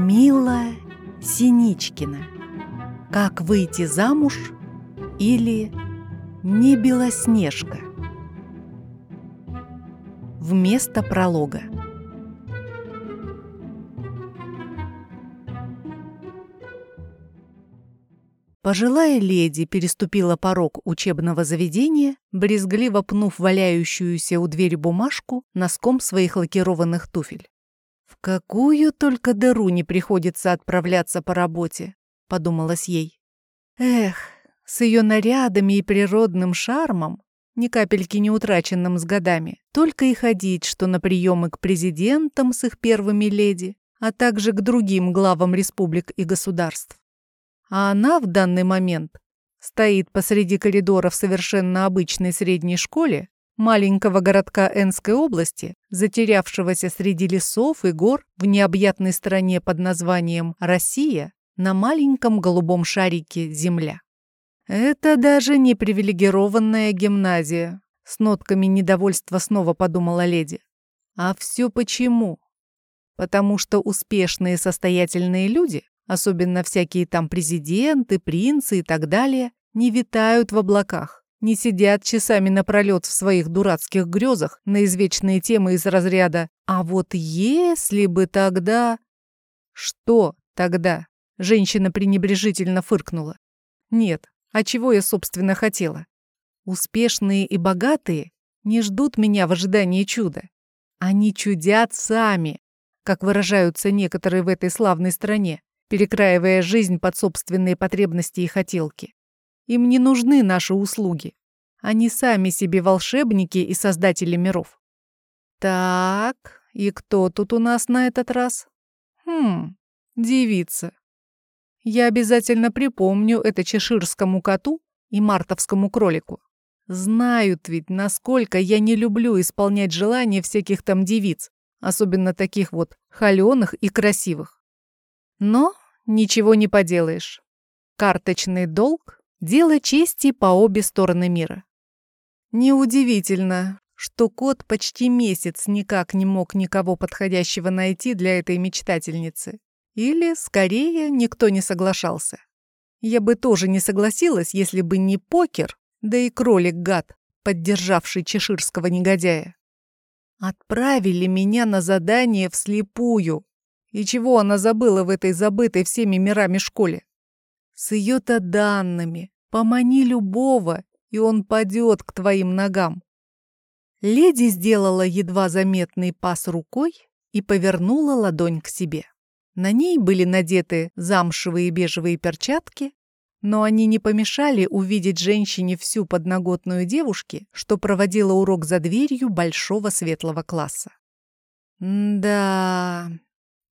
Мила Синичкина. Как выйти замуж или не Белоснежка. Вместо пролога. Пожилая леди переступила порог учебного заведения, брезгливо пнув валяющуюся у двери бумажку носком своих лакированных туфель. «В какую только дыру не приходится отправляться по работе», — подумалось ей. «Эх, с ее нарядами и природным шармом, ни капельки не утраченным с годами, только и ходить, что на приемы к президентам с их первыми леди, а также к другим главам республик и государств. А она в данный момент стоит посреди коридора в совершенно обычной средней школе маленького городка Энской области, затерявшегося среди лесов и гор в необъятной стране под названием Россия, на маленьком голубом шарике Земля. Это даже не привилегированная гимназия, с нотками недовольства снова подумала леди. А все почему? Потому что успешные состоятельные люди, особенно всякие там президенты, принцы и так далее, не витают в облаках, не сидят часами напролет в своих дурацких грезах на извечные темы из разряда «А вот если бы тогда...» «Что тогда?» — женщина пренебрежительно фыркнула. «Нет, а чего я, собственно, хотела? Успешные и богатые не ждут меня в ожидании чуда. Они чудят сами, как выражаются некоторые в этой славной стране, перекраивая жизнь под собственные потребности и хотелки. Им не нужны наши услуги. Они сами себе волшебники и создатели миров. Так, и кто тут у нас на этот раз? Хм, девица. Я обязательно припомню это чеширскому коту и мартовскому кролику. Знают ведь, насколько я не люблю исполнять желания всяких там девиц, особенно таких вот холёных и красивых. Но ничего не поделаешь. Карточный долг Дело чести по обе стороны мира. Неудивительно, что кот почти месяц никак не мог никого подходящего найти для этой мечтательницы. Или, скорее, никто не соглашался. Я бы тоже не согласилась, если бы не покер, да и кролик-гад, поддержавший чеширского негодяя. Отправили меня на задание вслепую. И чего она забыла в этой забытой всеми мирами школе? С ее-то данными помани любого, и он падет к твоим ногам. Леди сделала едва заметный пас рукой и повернула ладонь к себе. На ней были надеты замшевые бежевые перчатки, но они не помешали увидеть женщине всю подноготную девушки, что проводила урок за дверью большого светлого класса. да,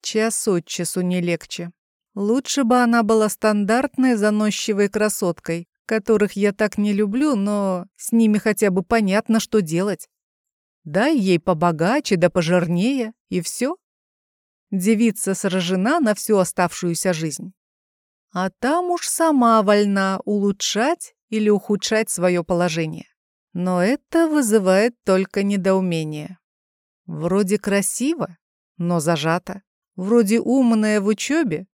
час от часу не легче. Лучше бы она была стандартной заносчивой красоткой, которых я так не люблю, но с ними хотя бы понятно, что делать. Дай ей побогаче да пожирнее, и все. Девица сражена на всю оставшуюся жизнь. А там уж сама вольна улучшать или ухудшать свое положение. Но это вызывает только недоумение. Вроде красиво, но зажато. Вроде умная в учебе,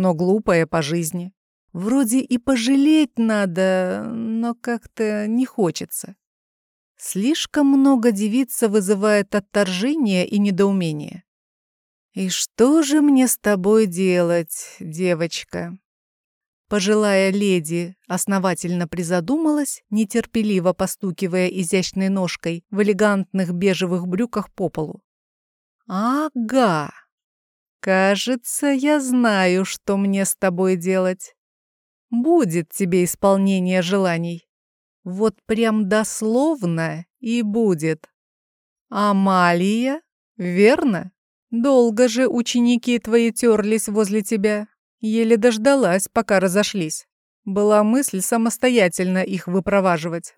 но глупая по жизни. Вроде и пожалеть надо, но как-то не хочется. Слишком много девица вызывает отторжение и недоумение. «И что же мне с тобой делать, девочка?» Пожилая леди основательно призадумалась, нетерпеливо постукивая изящной ножкой в элегантных бежевых брюках по полу. «Ага!» «Кажется, я знаю, что мне с тобой делать. Будет тебе исполнение желаний. Вот прям дословно и будет. Амалия, верно? Долго же ученики твои терлись возле тебя. Еле дождалась, пока разошлись. Была мысль самостоятельно их выпроваживать.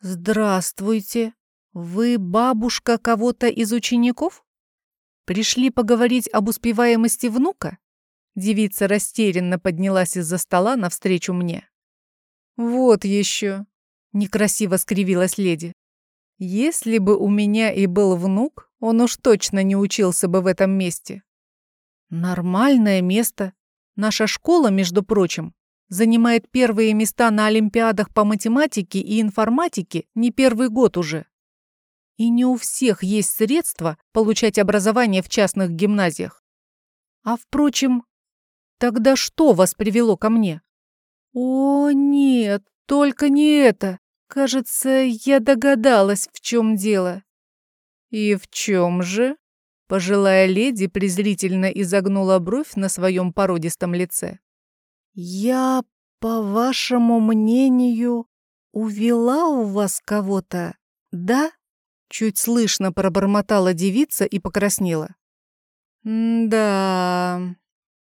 «Здравствуйте. Вы бабушка кого-то из учеников?» Пришли поговорить об успеваемости внука? Девица растерянно поднялась из-за стола навстречу мне. Вот еще, некрасиво скривилась леди. Если бы у меня и был внук, он уж точно не учился бы в этом месте. Нормальное место. Наша школа, между прочим, занимает первые места на олимпиадах по математике и информатике не первый год уже. И не у всех есть средства получать образование в частных гимназиях. А впрочем, тогда что вас привело ко мне? О, нет, только не это. Кажется, я догадалась, в чем дело. И в чем же? Пожилая леди презрительно изогнула бровь на своем породистом лице. «Я, по вашему мнению, увела у вас кого-то, да?» Чуть слышно пробормотала девица и покраснела. «Да,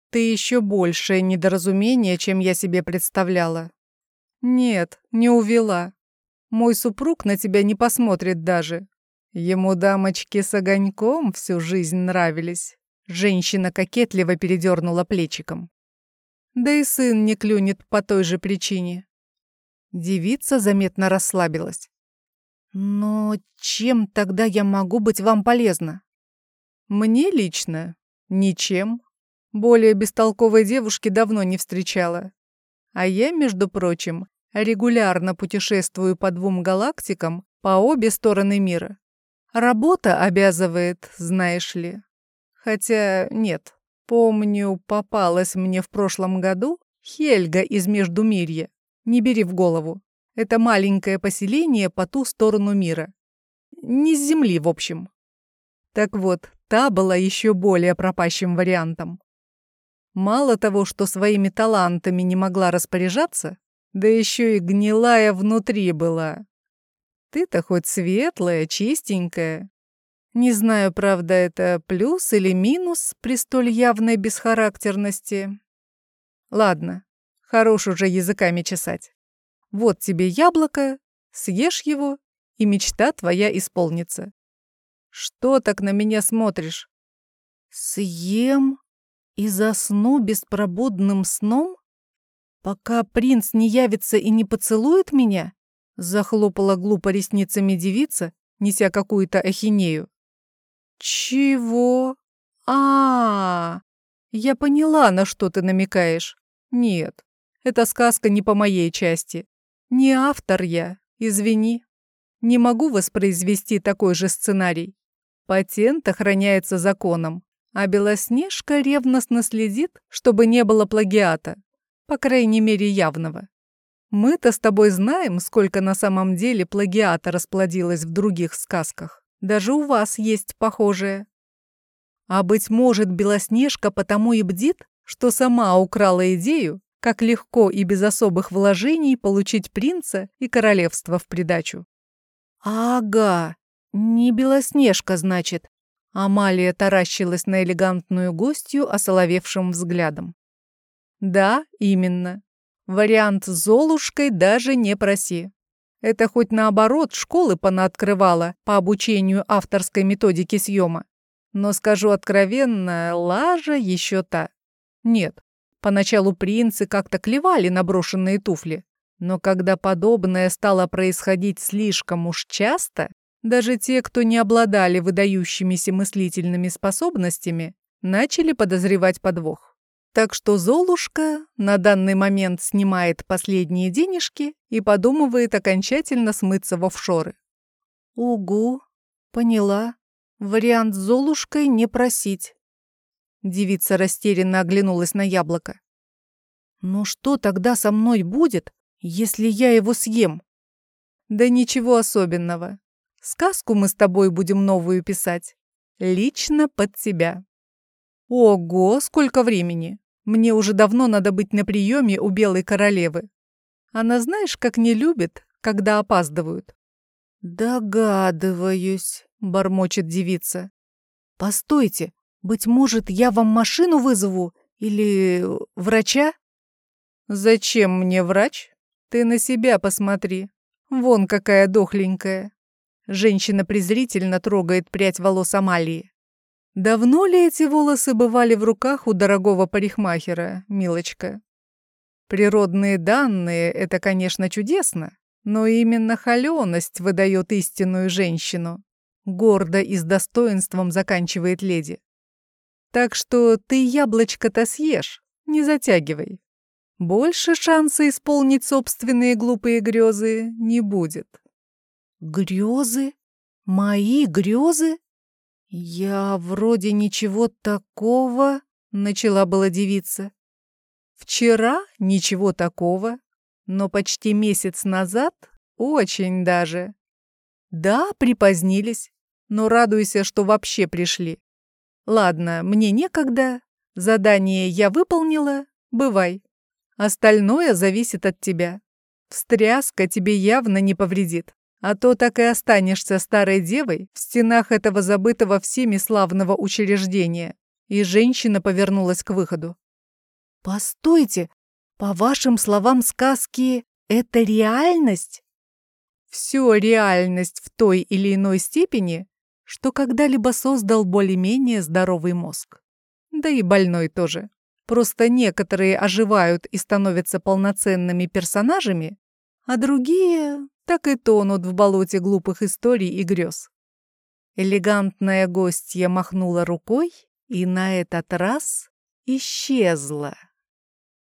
ты еще большее недоразумение, чем я себе представляла. Нет, не увела. Мой супруг на тебя не посмотрит даже. Ему дамочки с огоньком всю жизнь нравились». Женщина кокетливо передернула плечиком. Да и сын не клюнет по той же причине. Девица заметно расслабилась. Но чем тогда я могу быть вам полезна? Мне лично ничем. Более бестолковой девушки давно не встречала. А я, между прочим, регулярно путешествую по двум галактикам по обе стороны мира. Работа обязывает, знаешь ли. Хотя нет, помню, попалась мне в прошлом году Хельга из Междумирья. Не бери в голову. Это маленькое поселение по ту сторону мира. Не с земли, в общем. Так вот, та была еще более пропащим вариантом. Мало того, что своими талантами не могла распоряжаться, да еще и гнилая внутри была. Ты-то хоть светлая, чистенькая. Не знаю, правда, это плюс или минус при столь явной бесхарактерности. Ладно, хорош уже языками чесать. Вот тебе яблоко, съешь его, и мечта твоя исполнится. Что так на меня смотришь? Съем и засну беспробудным сном? Пока принц не явится и не поцелует меня? Захлопала глупо ресницами девица, неся какую-то ахинею. Чего? А, -а, а Я поняла, на что ты намекаешь. Нет, эта сказка не по моей части. Не автор я, извини. Не могу воспроизвести такой же сценарий. Патент охраняется законом, а Белоснежка ревностно следит, чтобы не было плагиата, по крайней мере явного. Мы-то с тобой знаем, сколько на самом деле плагиата расплодилось в других сказках. Даже у вас есть похожее. А быть может, Белоснежка потому и бдит, что сама украла идею как легко и без особых вложений получить принца и королевство в придачу. «Ага, не Белоснежка, значит». Амалия таращилась на элегантную гостью осоловевшим взглядом. «Да, именно. Вариант с Золушкой даже не проси. Это хоть наоборот школы понаоткрывала по обучению авторской методики съема. Но скажу откровенно, лажа еще та. Нет, Поначалу принцы как-то клевали на брошенные туфли, но когда подобное стало происходить слишком уж часто, даже те, кто не обладали выдающимися мыслительными способностями, начали подозревать подвох. Так что Золушка на данный момент снимает последние денежки и подумывает окончательно смыться в офшоры. «Угу, поняла. Вариант с Золушкой не просить. Девица растерянно оглянулась на яблоко. «Ну что тогда со мной будет, если я его съем?» «Да ничего особенного. Сказку мы с тобой будем новую писать. Лично под тебя». «Ого, сколько времени! Мне уже давно надо быть на приеме у Белой Королевы. Она знаешь, как не любит, когда опаздывают?» «Догадываюсь», — бормочет девица. «Постойте, быть может, я вам машину вызову? Или врача?» «Зачем мне врач? Ты на себя посмотри. Вон какая дохленькая». Женщина презрительно трогает прядь волос Амалии. «Давно ли эти волосы бывали в руках у дорогого парикмахера, милочка?» Природные данные — это, конечно, чудесно, но именно холёность выдает истинную женщину. Гордо и с достоинством заканчивает леди. Так что ты яблочко-то съешь, не затягивай. Больше шанса исполнить собственные глупые грезы не будет. Грезы? Мои грезы? Я вроде ничего такого, начала была девица. Вчера ничего такого, но почти месяц назад очень даже. Да, припозднились, но радуйся, что вообще пришли. Ладно, мне некогда, задание я выполнила, бывай. Остальное зависит от тебя. Встряска тебе явно не повредит, а то так и останешься старой девой в стенах этого забытого всеми славного учреждения. И женщина повернулась к выходу. «Постойте, по вашим словам, сказки — это реальность?» «Все реальность в той или иной степени, что когда-либо создал более-менее здоровый мозг. Да и больной тоже. Просто некоторые оживают и становятся полноценными персонажами, а другие так и тонут в болоте глупых историй и грез. Элегантная гостья махнула рукой и на этот раз исчезла.